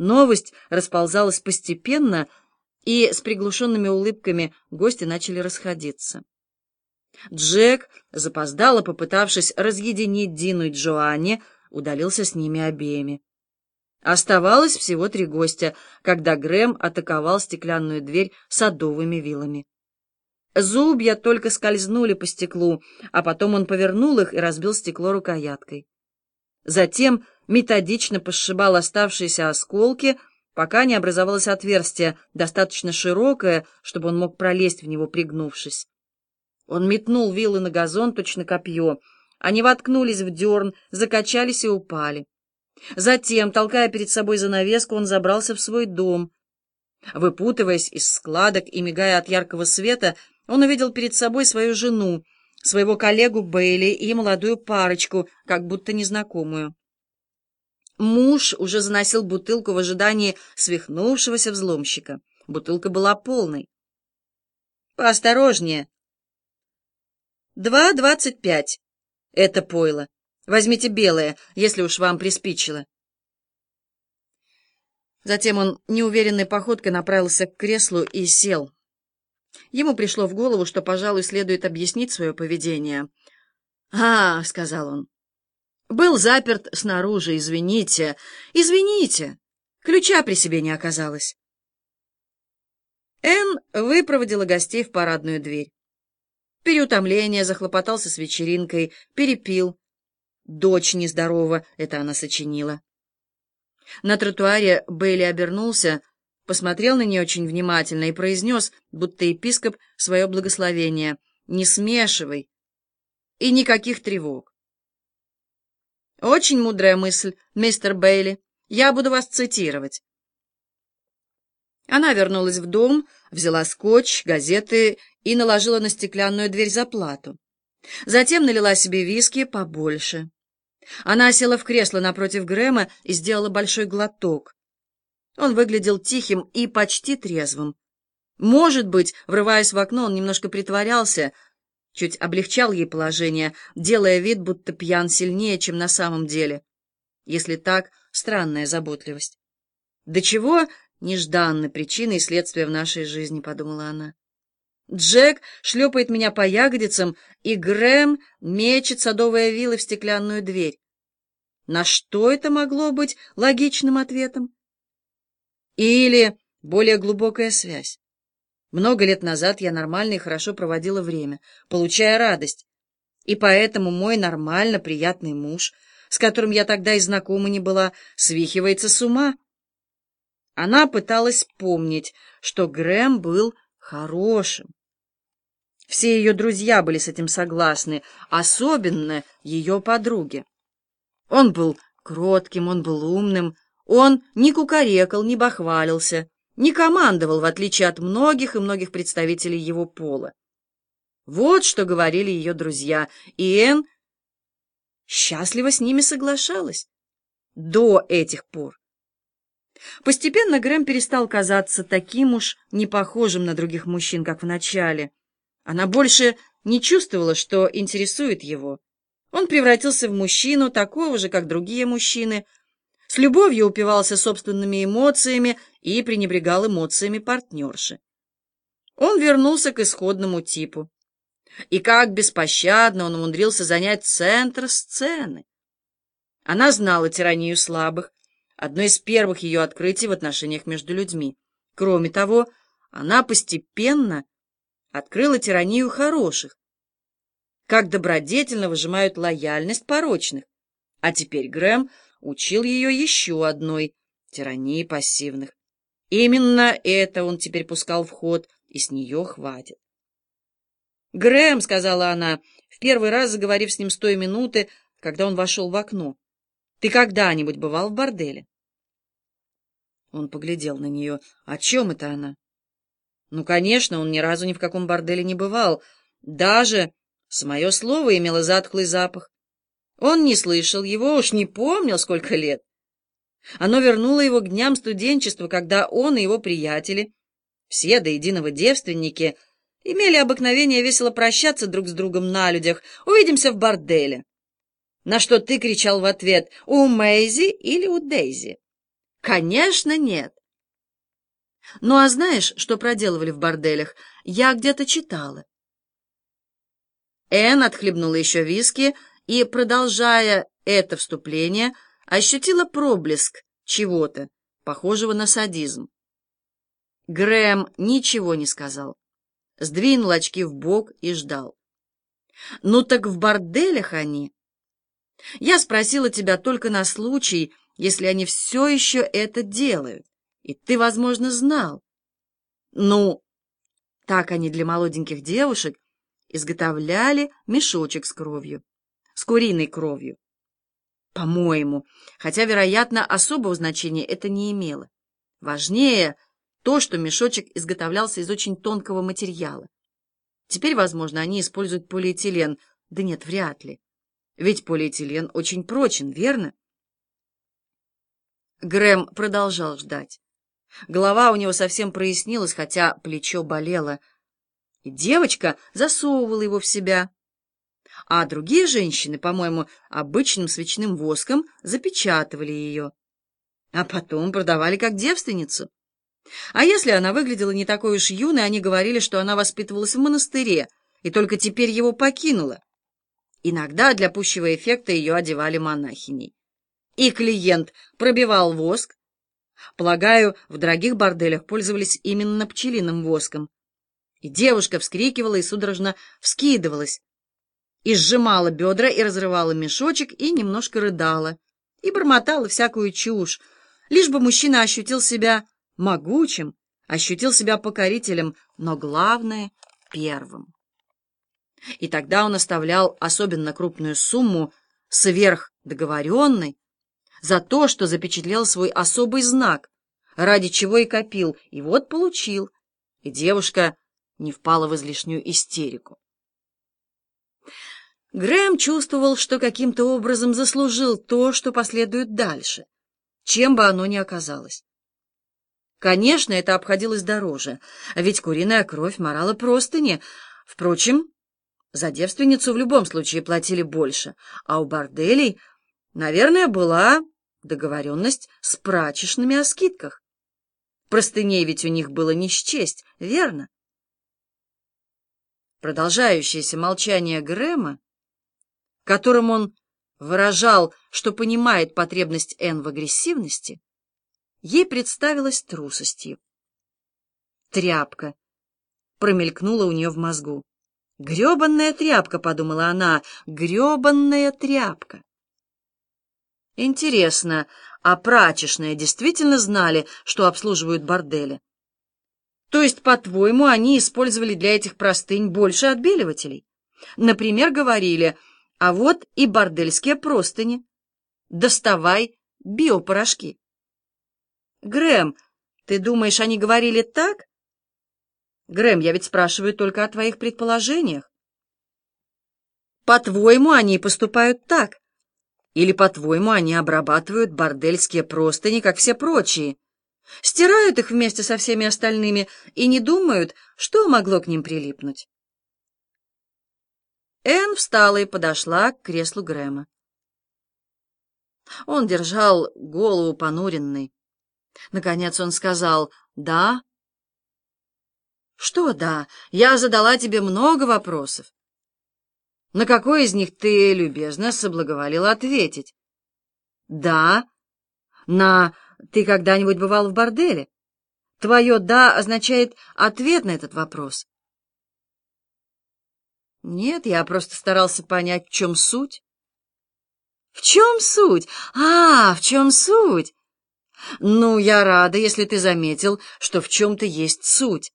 Новость расползалась постепенно, и с приглушенными улыбками гости начали расходиться. Джек, запоздало попытавшись разъединить Дину и Джоанне, удалился с ними обеими. Оставалось всего три гостя, когда Грэм атаковал стеклянную дверь садовыми вилами. Зубья только скользнули по стеклу, а потом он повернул их и разбил стекло рукояткой. Затем методично посшибал оставшиеся осколки, пока не образовалось отверстие, достаточно широкое, чтобы он мог пролезть в него, пригнувшись. Он метнул вилы на газон, точно копье. Они воткнулись в дерн, закачались и упали. Затем, толкая перед собой занавеску, он забрался в свой дом. Выпутываясь из складок и мигая от яркого света, он увидел перед собой свою жену, своего коллегу Бейли и молодую парочку, как будто незнакомую. Муж уже заносил бутылку в ожидании свихнувшегося взломщика. Бутылка была полной. «Поосторожнее!» «Два двадцать пять. Это пойло. Возьмите белое, если уж вам приспичило». Затем он неуверенной походкой направился к креслу и сел. Ему пришло в голову, что, пожалуй, следует объяснить свое поведение. «А, — сказал он, — был заперт снаружи, извините, извините, ключа при себе не оказалось». Энн выпроводила гостей в парадную дверь. Переутомление, захлопотался с вечеринкой, перепил. Дочь нездорова, это она сочинила. На тротуаре Бейли обернулся, посмотрел на нее очень внимательно и произнес, будто епископ, свое благословение. «Не смешивай!» И никаких тревог. «Очень мудрая мысль, мистер Бейли. Я буду вас цитировать». Она вернулась в дом, взяла скотч, газеты и наложила на стеклянную дверь заплату. Затем налила себе виски побольше. Она села в кресло напротив Грэма и сделала большой глоток. Он выглядел тихим и почти трезвым. Может быть, врываясь в окно, он немножко притворялся, чуть облегчал ей положение, делая вид, будто пьян сильнее, чем на самом деле. Если так, странная заботливость. «До чего нежданны причины и следствия в нашей жизни», — подумала она. Джек шлепает меня по ягодицам, и Грэм мечет садовые вилы в стеклянную дверь. На что это могло быть логичным ответом? Или более глубокая связь. Много лет назад я нормально и хорошо проводила время, получая радость. И поэтому мой нормально приятный муж, с которым я тогда и знакома не была, свихивается с ума. Она пыталась помнить, что Грэм был хорошим. Все ее друзья были с этим согласны, особенно ее подруги. Он был кротким, он был умным, он не кукарекал, не бахвалился, не командовал, в отличие от многих и многих представителей его пола. Вот что говорили ее друзья, и Энн счастливо с ними соглашалась. До этих пор. Постепенно Грэм перестал казаться таким уж непохожим на других мужчин, как в начале. Она больше не чувствовала, что интересует его. Он превратился в мужчину, такого же, как другие мужчины, с любовью упивался собственными эмоциями и пренебрегал эмоциями партнерши. Он вернулся к исходному типу. И как беспощадно он умудрился занять центр сцены. Она знала тиранию слабых, одно из первых ее открытий в отношениях между людьми. Кроме того, она постепенно открыла тиранию хороших, как добродетельно выжимают лояльность порочных. А теперь Грэм учил ее еще одной — тирании пассивных. Именно это он теперь пускал в ход, и с нее хватит. «Грэм», — сказала она, в первый раз заговорив с ним с той минуты, когда он вошел в окно, — «ты когда-нибудь бывал в борделе?» Он поглядел на нее. О чем это она? Ну, конечно, он ни разу ни в каком борделе не бывал. Даже, с мое слово, имело затхлый запах. Он не слышал его, уж не помнил, сколько лет. Оно вернуло его к дням студенчества, когда он и его приятели, все до единого девственники, имели обыкновение весело прощаться друг с другом на людях. «Увидимся в борделе». На что ты кричал в ответ «У Мэйзи или у Дейзи?» Конечно, нет. Ну а знаешь, что проделывали в борделях? Я где-то читала. Энн отхлебнула еще виски и, продолжая это вступление, ощутила проблеск чего-то, похожего на садизм. Грэм ничего не сказал, сдвинул очки в бок и ждал. «Ну так в борделях они!» «Я спросила тебя только на случай, если они все еще это делают, и ты, возможно, знал». «Ну, так они для молоденьких девушек изготовляли мешочек с кровью, с куриной кровью. По-моему, хотя, вероятно, особого значения это не имело. Важнее то, что мешочек изготовлялся из очень тонкого материала. Теперь, возможно, они используют полиэтилен. Да нет, вряд ли. Ведь полиэтилен очень прочен, верно? Грэм продолжал ждать. Голова у него совсем прояснилась, хотя плечо болело. И девочка засовывала его в себя. А другие женщины, по-моему, обычным свечным воском запечатывали ее. А потом продавали как девственницу. А если она выглядела не такой уж юной, они говорили, что она воспитывалась в монастыре и только теперь его покинула. Иногда для пущего эффекта ее одевали монахиней. И клиент пробивал воск. Полагаю, в дорогих борделях пользовались именно пчелиным воском. И девушка вскрикивала и судорожно вскидывалась, и сжимала бедра, и разрывала мешочек, и немножко рыдала, и бормотала всякую чушь, лишь бы мужчина ощутил себя могучим, ощутил себя покорителем, но главное — первым. И тогда он оставлял особенно крупную сумму сверх договоренной за то, что запечатлел свой особый знак, ради чего и копил, и вот получил, и девушка не впала в излишнюю истерику. Грэм чувствовал, что каким-то образом заслужил то, что последует дальше, чем бы оно ни оказалось. Конечно, это обходилось дороже, ведь куриная кровь морала простыни. Впрочем, за девственницу в любом случае платили больше, а у борделей, наверное, была договоренность с прачечными о скидках. Простыней ведь у них было не счесть, верно? Продолжающееся молчание Грэма, которым он выражал, что понимает потребность Энн в агрессивности, ей представилась трусостью. «Тряпка!» — промелькнула у нее в мозгу. «Гребанная тряпка!» — подумала она. «Гребанная тряпка!» Интересно, а прачечные действительно знали, что обслуживают бордели? То есть, по-твоему, они использовали для этих простынь больше отбеливателей? Например, говорили, а вот и бордельские простыни. Доставай биопорошки. Грэм, ты думаешь, они говорили так? Грэм, я ведь спрашиваю только о твоих предположениях. По-твоему, они поступают так? Или, по-твоему, они обрабатывают бордельские простыни, как все прочие? Стирают их вместе со всеми остальными и не думают, что могло к ним прилипнуть? Энн встала и подошла к креслу Грэма. Он держал голову понуренной. Наконец он сказал «Да». «Что «да»? Я задала тебе много вопросов. На какой из них ты, любезно, соблаговолила ответить?» «Да». «На «ты когда-нибудь бывал в борделе?» Твое «да» означает ответ на этот вопрос. Нет, я просто старался понять, в чем суть. В чем суть? А, в чем суть? Ну, я рада, если ты заметил, что в чем-то есть суть.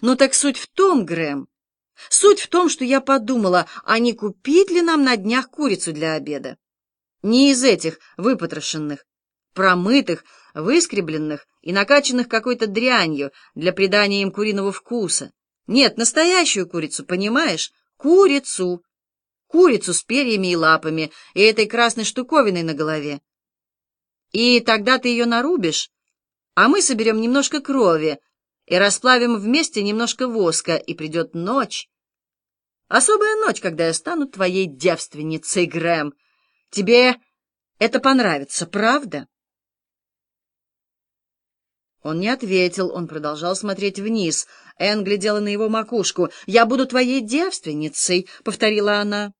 Ну так суть в том, Грэм, суть в том, что я подумала, а не купить ли нам на днях курицу для обеда? Не из этих выпотрошенных, промытых, выскребленных и накачанных какой-то дрянью для придания им куриного вкуса. Нет, настоящую курицу, понимаешь? Курицу! Курицу с перьями и лапами и этой красной штуковиной на голове. И тогда ты ее нарубишь, а мы соберем немножко крови и расплавим вместе немножко воска, и придет ночь. Особая ночь, когда я стану твоей девственницей, Грэм. Тебе это понравится, правда? Он не ответил, он продолжал смотреть вниз. Энн глядела на его макушку. «Я буду твоей девственницей», — повторила она.